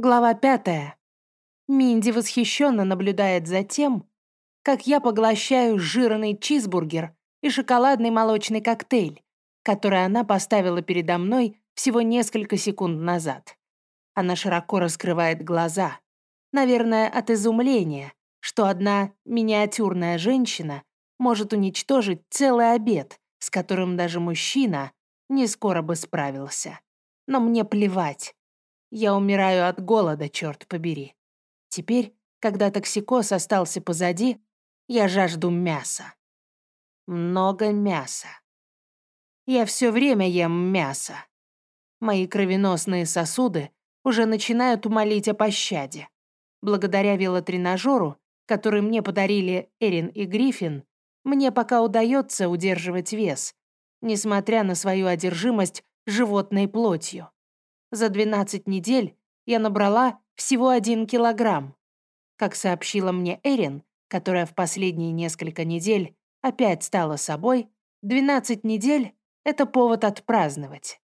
Глава пятая. Минди восхищенно наблюдает за тем, как я поглощаю жирный чизбургер и шоколадный молочный коктейль, который она поставила передо мной всего несколько секунд назад. Она широко раскрывает глаза, наверное, от изумления, что одна миниатюрная женщина может уничтожить целый обед, с которым даже мужчина не скоро бы справился. Но мне плевать. Я умираю от голода, черт побери. Теперь, когда токсикоз остался позади, я жажду мяса. Много мяса. Я все время ем мясо. Мои кровеносные сосуды уже начинают умолить о пощаде. Благодаря велотренажеру, который мне подарили Эрин и Гриффин, мне пока удается удерживать вес, несмотря на свою одержимость животной плотью. За 12 недель я набрала всего 1 килограмм. Как сообщила мне Эрин, которая в последние несколько недель опять стала собой, 12 недель — это повод отпраздновать.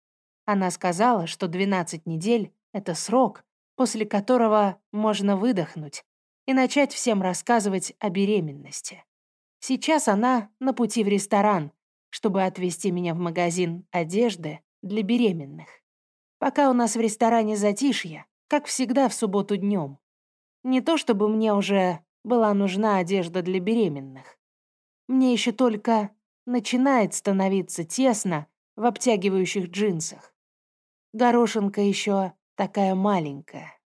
Она сказала, что 12 недель — это срок, после которого можно выдохнуть и начать всем рассказывать о беременности. Сейчас она на пути в ресторан, чтобы отвезти меня в магазин одежды для беременных. Пока у нас в ресторане затишье, как всегда в субботу днем. Не то чтобы мне уже была нужна одежда для беременных. Мне еще только начинает становиться тесно в обтягивающих джинсах. Горошинка еще такая маленькая.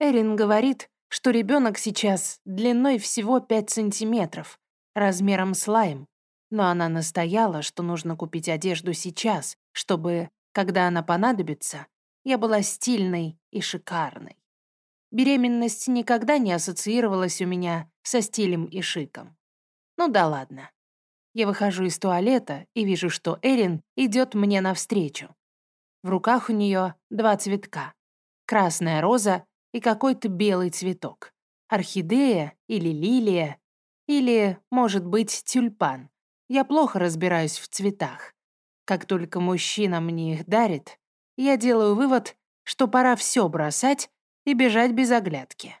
Эрин говорит, что ребенок сейчас длиной всего 5 сантиметров, размером с лайм, но она настояла, что нужно купить одежду сейчас, чтобы когда она понадобится, я была стильной и шикарной. Беременность никогда не ассоциировалась у меня со стилем и шиком. Ну да ладно. Я выхожу из туалета и вижу, что Эрин идет мне навстречу. В руках у нее два цветка. Красная роза и какой-то белый цветок. Орхидея или лилия, или, может быть, тюльпан. Я плохо разбираюсь в цветах. Как только мужчина мне их дарит, я делаю вывод, что пора все бросать и бежать без оглядки.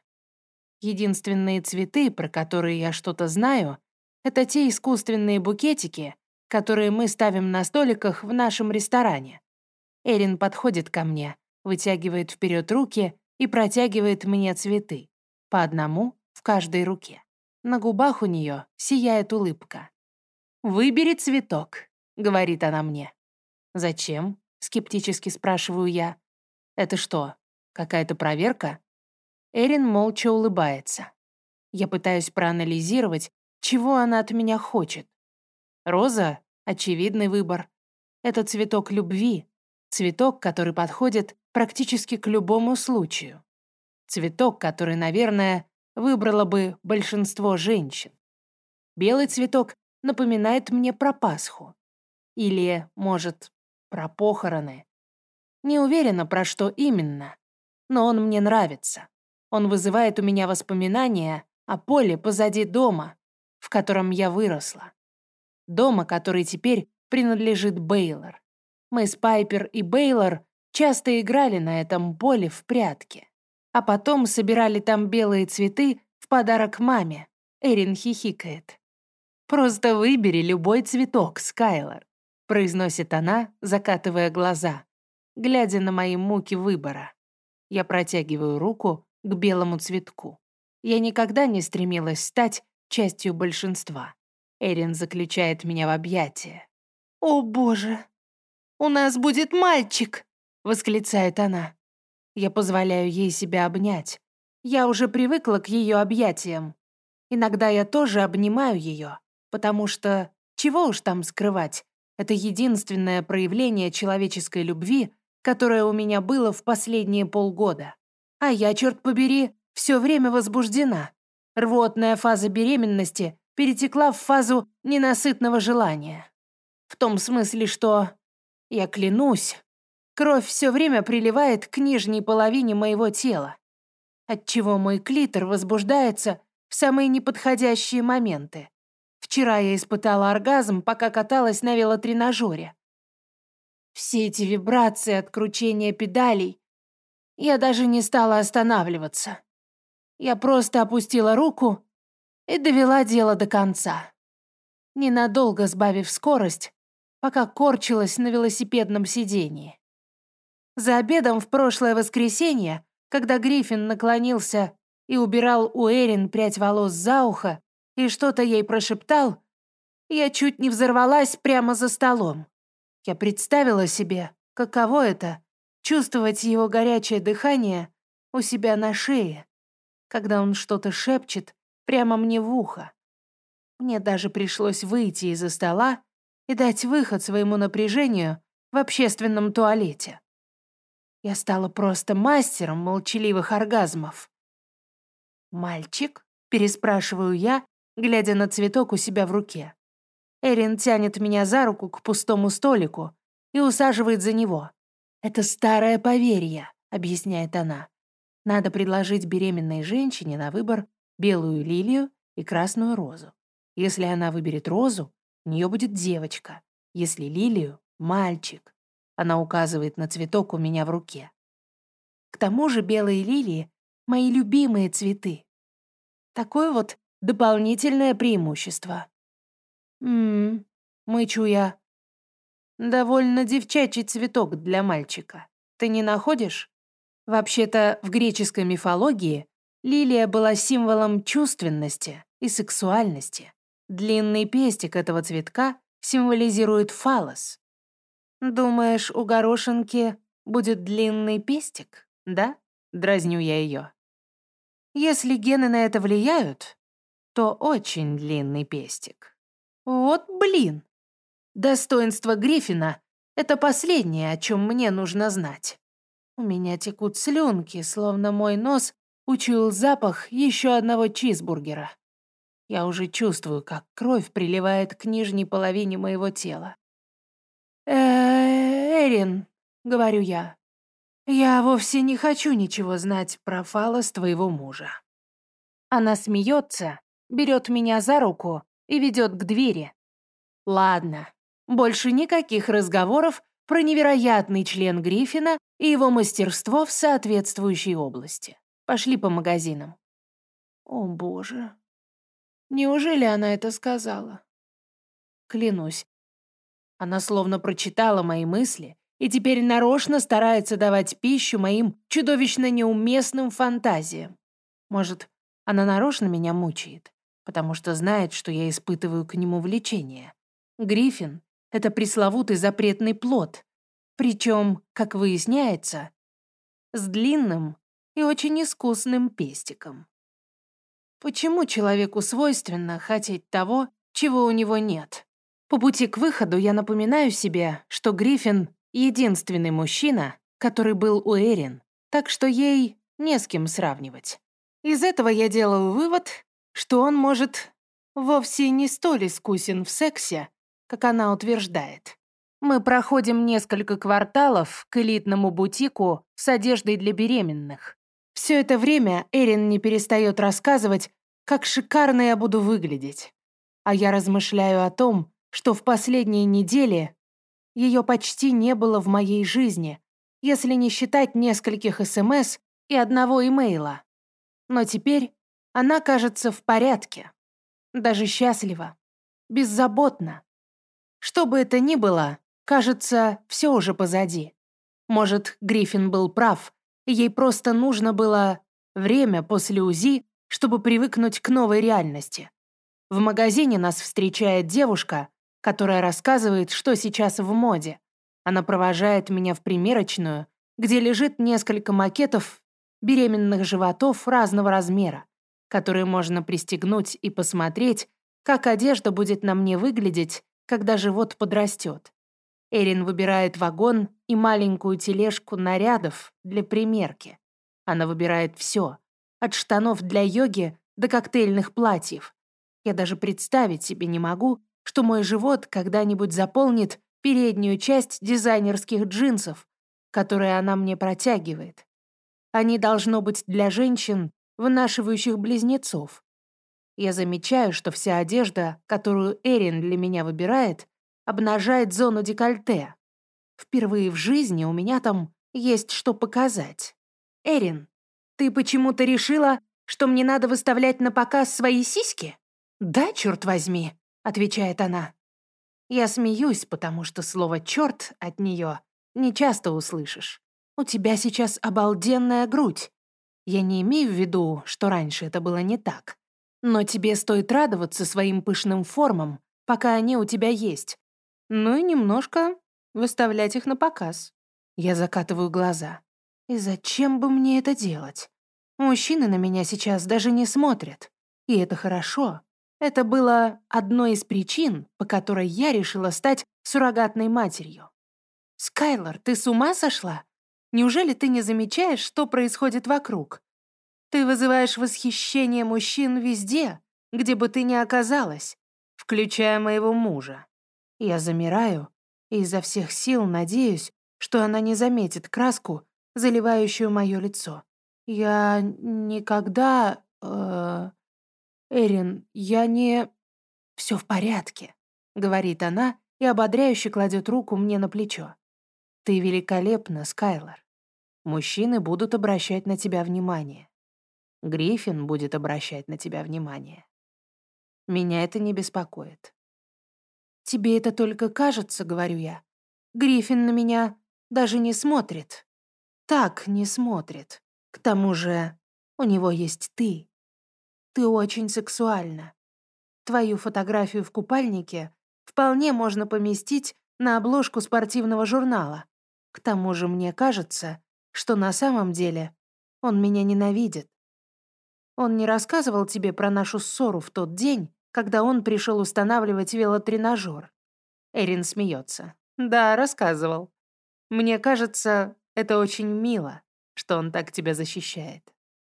Единственные цветы, про которые я что-то знаю, это те искусственные букетики, которые мы ставим на столиках в нашем ресторане. Эрин подходит ко мне, вытягивает вперед руки и протягивает мне цветы. По одному в каждой руке. На губах у нее сияет улыбка. «Выбери цветок», — говорит она мне. «Зачем?» — скептически спрашиваю я. «Это что, какая-то проверка?» Эрин молча улыбается. Я пытаюсь проанализировать, чего она от меня хочет. Роза — очевидный выбор. Это цветок любви, цветок, который подходит практически к любому случаю. Цветок, который, наверное, выбрало бы большинство женщин. Белый цветок напоминает мне про Пасху. Или, может, про похороны. Не уверена, про что именно, но он мне нравится. Он вызывает у меня воспоминания о поле позади дома, в котором я выросла. Дома, который теперь принадлежит Бейлор. Мы с Пайпер и Бейлор часто играли на этом поле в прятки, а потом собирали там белые цветы в подарок маме. Эрин хихикает. «Просто выбери любой цветок, Скайлор произносит она, закатывая глаза, глядя на мои муки выбора. Я протягиваю руку к белому цветку. Я никогда не стремилась стать частью большинства. Эрин заключает меня в объятия. «О, боже! У нас будет мальчик!» — восклицает она. Я позволяю ей себя обнять. Я уже привыкла к ее объятиям. Иногда я тоже обнимаю ее, потому что, чего уж там скрывать, это единственное проявление человеческой любви, которое у меня было в последние полгода. А я, черт побери, все время возбуждена. Рвотная фаза беременности перетекла в фазу ненасытного желания. В том смысле, что, я клянусь, кровь все время приливает к нижней половине моего тела, отчего мой клитор возбуждается в самые неподходящие моменты. Вчера я испытала оргазм, пока каталась на велотренажере. Все эти вибрации от кручения педалей, Я даже не стала останавливаться. Я просто опустила руку и довела дело до конца. Ненадолго сбавив скорость, пока корчилась на велосипедном сидении. За обедом в прошлое воскресенье, когда Гриффин наклонился и убирал у Эрин прядь волос за ухо и что-то ей прошептал, я чуть не взорвалась прямо за столом. Я представила себе, каково это — чувствовать его горячее дыхание у себя на шее, когда он что-то шепчет прямо мне в ухо. Мне даже пришлось выйти из-за стола и дать выход своему напряжению в общественном туалете. Я стала просто мастером молчаливых оргазмов. «Мальчик?» — переспрашиваю я, глядя на цветок у себя в руке. Эрин тянет меня за руку к пустому столику и усаживает за него. «Это старое поверье», — объясняет она. «Надо предложить беременной женщине на выбор белую лилию и красную розу. Если она выберет розу, у нее будет девочка. Если лилию — мальчик. Она указывает на цветок у меня в руке. К тому же белые лилии — мои любимые цветы. Такое вот дополнительное преимущество. Ммм, мычу я. Довольно девчачий цветок для мальчика. Ты не находишь? Вообще-то, в греческой мифологии лилия была символом чувственности и сексуальности. Длинный пестик этого цветка символизирует фалос. Думаешь, у горошинки будет длинный пестик, да? Дразню я ее. Если гены на это влияют, то очень длинный пестик. Вот блин! Достоинство Гриффина — это последнее, о чем мне нужно знать. У меня текут слюнки, словно мой нос учуял запах еще одного чизбургера. Я уже чувствую, как кровь приливает к нижней половине моего тела. «Э, Эрин», — говорю я, — «я вовсе не хочу ничего знать про фалос твоего мужа». Она смеется, берет меня за руку и ведет к двери. Ладно, больше никаких разговоров про невероятный член Гриффина и его мастерство в соответствующей области. Пошли по магазинам. О, боже. Неужели она это сказала? Клянусь. Она словно прочитала мои мысли и теперь нарочно старается давать пищу моим чудовищно неуместным фантазиям. Может, она нарочно меня мучает? Потому что знает, что я испытываю к нему влечение. Гриффин — это пресловутый запретный плод, причем, как выясняется, с длинным и очень искусным пестиком. Почему человеку свойственно хотеть того, чего у него нет? По пути к выходу я напоминаю себе, что Гриффин — единственный мужчина, который был у Эрин, так что ей не с кем сравнивать. Из этого я делаю вывод, что он, может, вовсе не столь искусен в сексе, как она утверждает. Мы проходим несколько кварталов к элитному бутику с одеждой для беременных. Все это время Эрин не перестает рассказывать, как шикарно я буду выглядеть. А я размышляю о том, что в последние недели ее почти не было в моей жизни, если не считать нескольких СМС и одного имейла. Но теперь она кажется в порядке, даже счастлива, беззаботна. Что бы это ни было, кажется, все уже позади. Может, Гриффин был прав, ей просто нужно было время после УЗИ, чтобы привыкнуть к новой реальности. В магазине нас встречает девушка, которая рассказывает, что сейчас в моде. Она провожает меня в примерочную, где лежит несколько макетов беременных животов разного размера которые можно пристегнуть и посмотреть, как одежда будет на мне выглядеть, когда живот подрастет. Эрин выбирает вагон и маленькую тележку нарядов для примерки. Она выбирает все, от штанов для йоги до коктейльных платьев. Я даже представить себе не могу, что мой живот когда-нибудь заполнит переднюю часть дизайнерских джинсов, которые она мне протягивает. Они должно быть для женщин вынашивающих близнецов. Я замечаю, что вся одежда, которую Эрин для меня выбирает, обнажает зону декольте. Впервые в жизни у меня там есть что показать. «Эрин, ты почему-то решила, что мне надо выставлять на показ свои сиськи?» «Да, черт возьми», — отвечает она. Я смеюсь, потому что слово «черт» от нее не часто услышишь. У тебя сейчас обалденная грудь. Я не имею в виду, что раньше это было не так. Но тебе стоит радоваться своим пышным формам, пока они у тебя есть. Ну и немножко выставлять их на показ. Я закатываю глаза. И зачем бы мне это делать? Мужчины на меня сейчас даже не смотрят. И это хорошо. Это было одной из причин, по которой я решила стать суррогатной матерью. «Скайлор, ты с ума сошла? Неужели ты не замечаешь, что происходит вокруг? Ты вызываешь восхищение мужчин везде, где бы ты ни оказалась, включая моего мужа. Я замираю и изо всех сил надеюсь, что она не заметит краску, заливающую мое лицо. Я никогда... Э, Эрин, я не... Все в порядке, говорит она и ободряюще кладет руку мне на плечо. Ты великолепна, Скайлор. Мужчины будут обращать на тебя внимание. Гриффин будет обращать на тебя внимание. Меня это не беспокоит. «Тебе это только кажется», — говорю я. «Гриффин на меня даже не смотрит. Так не смотрит. К тому же у него есть ты. Ты очень сексуальна. Твою фотографию в купальнике вполне можно поместить на обложку спортивного журнала. К тому же мне кажется, что на самом деле он меня ненавидит. Он не рассказывал тебе про нашу ссору в тот день, когда он пришел устанавливать велотренажер. Эрин смеется. Да, рассказывал. Мне кажется, это очень мило, что он так тебя защищает.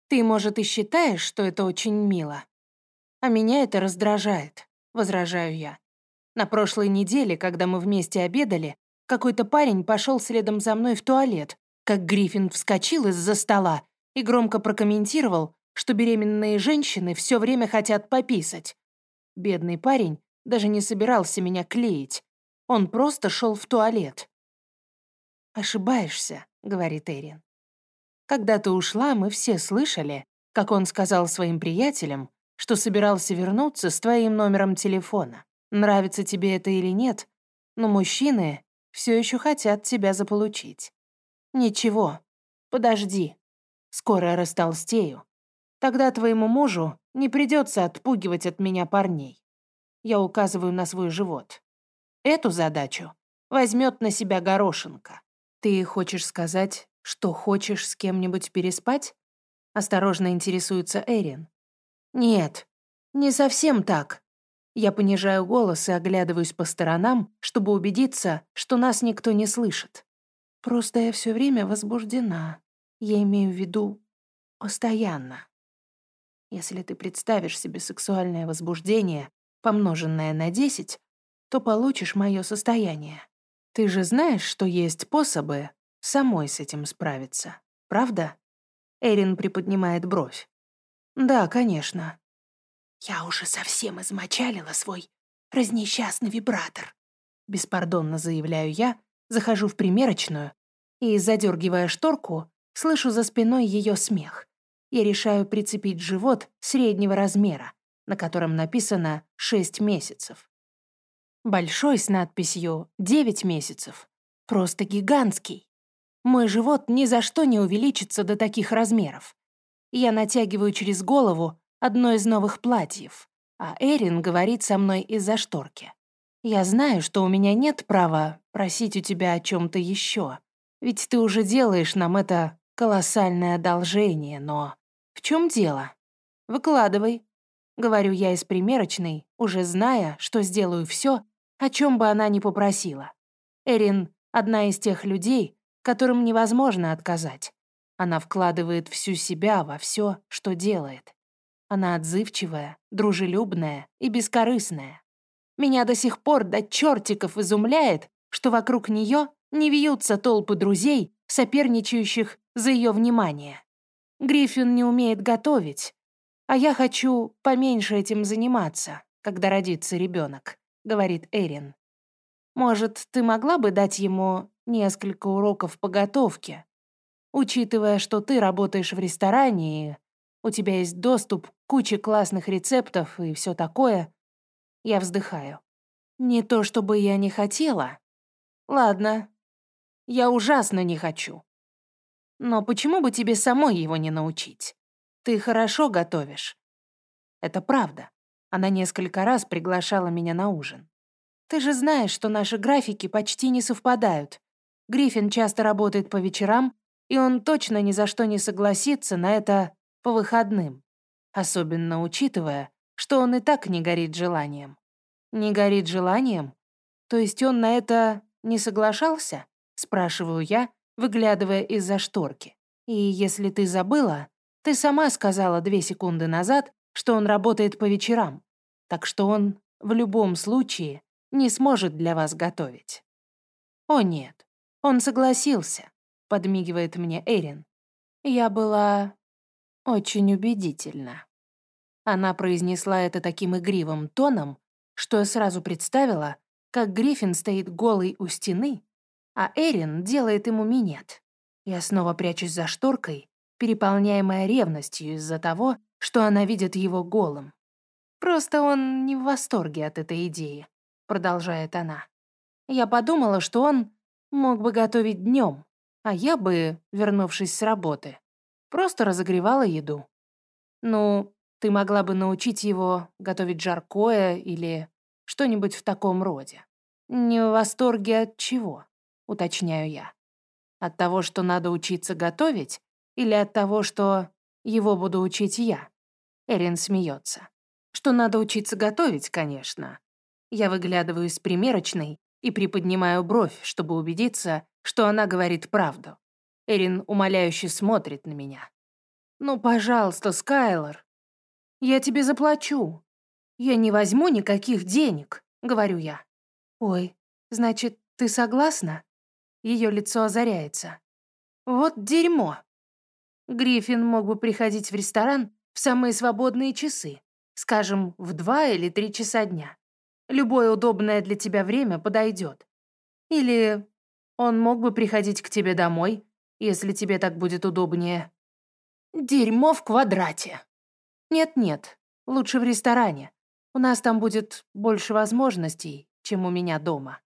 Ты, может, и считаешь, что это очень мило. А меня это раздражает, возражаю я. На прошлой неделе, когда мы вместе обедали, какой-то парень пошел следом за мной в туалет, как Гриффин вскочил из-за стола и громко прокомментировал, что беременные женщины все время хотят пописать. Бедный парень даже не собирался меня клеить. Он просто шел в туалет. «Ошибаешься», — говорит Эрин. «Когда ты ушла, мы все слышали, как он сказал своим приятелям, что собирался вернуться с твоим номером телефона. Нравится тебе это или нет, но мужчины все еще хотят тебя заполучить. Ничего, подожди. Скоро растолстею. Тогда твоему мужу не придется отпугивать от меня парней. Я указываю на свой живот. Эту задачу возьмет на себя горошинка. Ты хочешь сказать, что хочешь с кем-нибудь переспать? Осторожно интересуется Эрин. Нет, не совсем так. Я понижаю голос и оглядываюсь по сторонам, чтобы убедиться, что нас никто не слышит. Просто я все время возбуждена. Я имею в виду постоянно. Если ты представишь себе сексуальное возбуждение, помноженное на 10, то получишь мое состояние. Ты же знаешь, что есть способы самой с этим справиться, правда? Эрин приподнимает бровь. Да, конечно. Я уже совсем измочалила свой разнесчастный вибратор. Беспардонно заявляю я, Захожу в примерочную и, задергивая шторку, слышу за спиной ее смех. Я решаю прицепить живот среднего размера, на котором написано «6 месяцев». Большой с надписью «9 месяцев». Просто гигантский. Мой живот ни за что не увеличится до таких размеров. Я натягиваю через голову одно из новых платьев, а Эрин говорит со мной из-за шторки. Я знаю, что у меня нет права просить у тебя о чем то еще, ведь ты уже делаешь нам это колоссальное одолжение, но... В чем дело? Выкладывай. Говорю я из примерочной, уже зная, что сделаю все, о чем бы она ни попросила. Эрин — одна из тех людей, которым невозможно отказать. Она вкладывает всю себя во все, что делает. Она отзывчивая, дружелюбная и бескорыстная. Меня до сих пор до чертиков изумляет, что вокруг нее не вьются толпы друзей, соперничающих за ее внимание. Гриффин не умеет готовить, а я хочу поменьше этим заниматься, когда родится ребенок, говорит Эрин. Может, ты могла бы дать ему несколько уроков по готовке? Учитывая, что ты работаешь в ресторане и у тебя есть доступ к куче классных рецептов и все такое, я вздыхаю. Не то чтобы я не хотела. Ладно, я ужасно не хочу. Но почему бы тебе самой его не научить? Ты хорошо готовишь. Это правда. Она несколько раз приглашала меня на ужин. Ты же знаешь, что наши графики почти не совпадают. Гриффин часто работает по вечерам, и он точно ни за что не согласится на это по выходным. Особенно учитывая, что он и так не горит желанием. Не горит желанием? То есть он на это не соглашался? Спрашиваю я, выглядывая из-за шторки. И если ты забыла, ты сама сказала две секунды назад, что он работает по вечерам, так что он в любом случае не сможет для вас готовить. О нет, он согласился, подмигивает мне Эрин. Я была очень убедительна. Она произнесла это таким игривым тоном, что я сразу представила, как Гриффин стоит голый у стены, а Эрин делает ему минет. Я снова прячусь за шторкой, переполняемая ревностью из-за того, что она видит его голым. «Просто он не в восторге от этой идеи», — продолжает она. «Я подумала, что он мог бы готовить днем, а я бы, вернувшись с работы, просто разогревала еду. Ну, ты могла бы научить его готовить жаркое или что-нибудь в таком роде. Не в восторге от чего, уточняю я. От того, что надо учиться готовить, или от того, что его буду учить я? Эрин смеется. Что надо учиться готовить, конечно. Я выглядываю из примерочной и приподнимаю бровь, чтобы убедиться, что она говорит правду. Эрин умоляюще смотрит на меня. «Ну, пожалуйста, Скайлор, я тебе заплачу. Я не возьму никаких денег», — говорю я. «Ой, значит, ты согласна?» Ее лицо озаряется. «Вот дерьмо!» Гриффин мог бы приходить в ресторан в самые свободные часы, скажем, в два или три часа дня. Любое удобное для тебя время подойдет. Или он мог бы приходить к тебе домой, если тебе так будет удобнее. Дерьмо в квадрате. Нет-нет, лучше в ресторане. У нас там будет больше возможностей, чем у меня дома.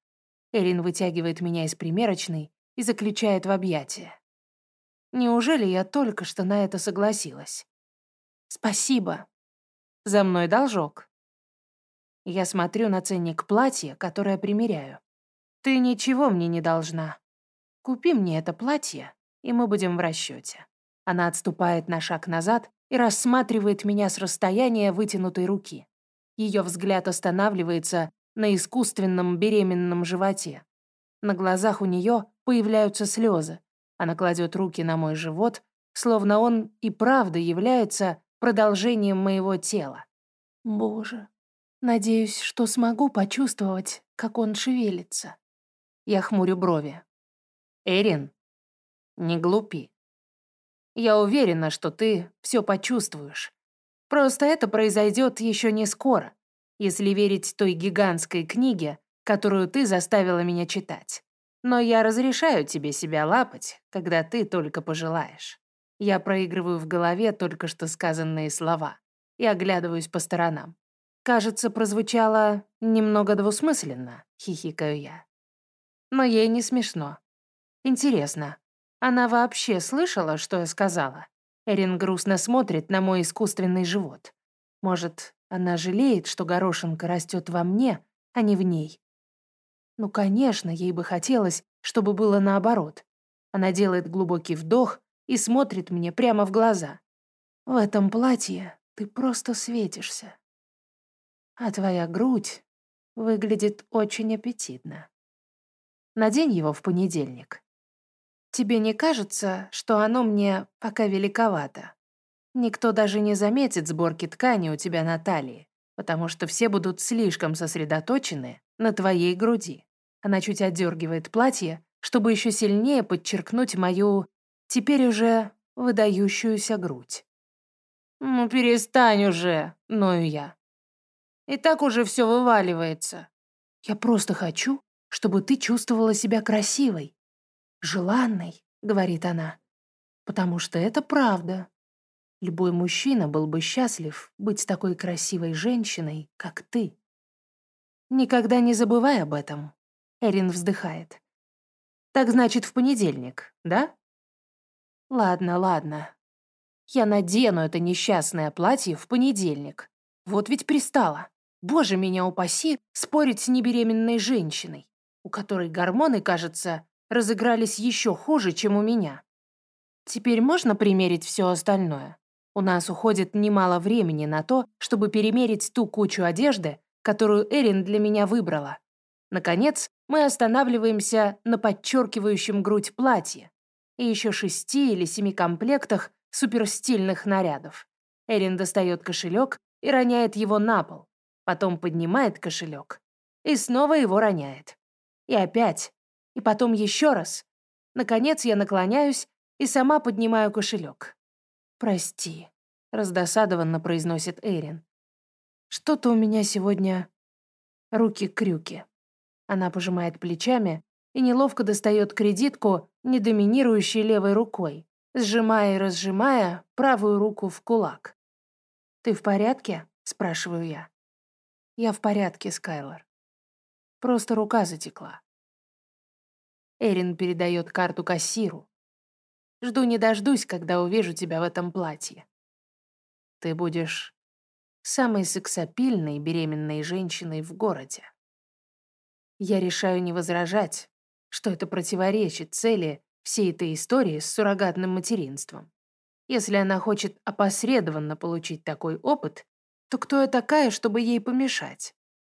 Эрин вытягивает меня из примерочной и заключает в объятия. Неужели я только что на это согласилась? Спасибо. За мной должок. Я смотрю на ценник платья, которое примеряю. Ты ничего мне не должна. Купи мне это платье, и мы будем в расчете. Она отступает на шаг назад и рассматривает меня с расстояния вытянутой руки. Ее взгляд останавливается на искусственном беременном животе. На глазах у нее появляются слезы. Она кладет руки на мой живот, словно он и правда является продолжением моего тела. Боже, надеюсь, что смогу почувствовать, как он шевелится. Я хмурю брови. Эрин, не глупи. Я уверена, что ты все почувствуешь. Просто это произойдет еще не скоро, если верить той гигантской книге, которую ты заставила меня читать. Но я разрешаю тебе себя лапать, когда ты только пожелаешь. Я проигрываю в голове только что сказанные слова и оглядываюсь по сторонам. Кажется, прозвучало немного двусмысленно, хихикаю я. Но ей не смешно. Интересно, она вообще слышала, что я сказала? Эрин грустно смотрит на мой искусственный живот. Может, она жалеет, что горошинка растет во мне, а не в ней. Ну, конечно, ей бы хотелось, чтобы было наоборот. Она делает глубокий вдох и смотрит мне прямо в глаза. В этом платье ты просто светишься. А твоя грудь выглядит очень аппетитно. Надень его в понедельник. Тебе не кажется, что оно мне пока великовато? Никто даже не заметит сборки ткани у тебя на талии, потому что все будут слишком сосредоточены на твоей груди. Она чуть отдергивает платье, чтобы еще сильнее подчеркнуть мою, теперь уже выдающуюся грудь. «Ну, перестань уже», — ною я. «И так уже все вываливается. Я просто хочу, чтобы ты чувствовала себя красивой, «Желанный», — говорит она. Потому что это правда. Любой мужчина был бы счастлив быть такой красивой женщиной, как ты. Никогда не забывай об этом. Эрин вздыхает. Так значит, в понедельник, да? Ладно, ладно. Я надену это несчастное платье в понедельник. Вот ведь пристала. Боже, меня упаси, спорить с небеременной женщиной, у которой гормоны, кажется, разыгрались еще хуже, чем у меня. Теперь можно примерить все остальное? У нас уходит немало времени на то, чтобы перемерить ту кучу одежды, которую Эрин для меня выбрала. Наконец, мы останавливаемся на подчеркивающем грудь платье и еще шести или семи комплектах суперстильных нарядов. Эрин достает кошелек и роняет его на пол, потом поднимает кошелек и снова его роняет. И опять, и потом еще раз. Наконец я наклоняюсь и сама поднимаю кошелек. «Прости», — раздосадованно произносит Эрин. «Что-то у меня сегодня руки-крюки». Она пожимает плечами и неловко достает кредитку, не доминирующей левой рукой, сжимая и разжимая правую руку в кулак. «Ты в порядке?» — спрашиваю я. «Я в порядке, Скайлор. Просто рука затекла». Эрин передает карту кассиру. «Жду не дождусь, когда увижу тебя в этом платье. Ты будешь самой сексапильной беременной женщиной в городе». Я решаю не возражать, что это противоречит цели всей этой истории с суррогатным материнством. Если она хочет опосредованно получить такой опыт, то кто я такая, чтобы ей помешать?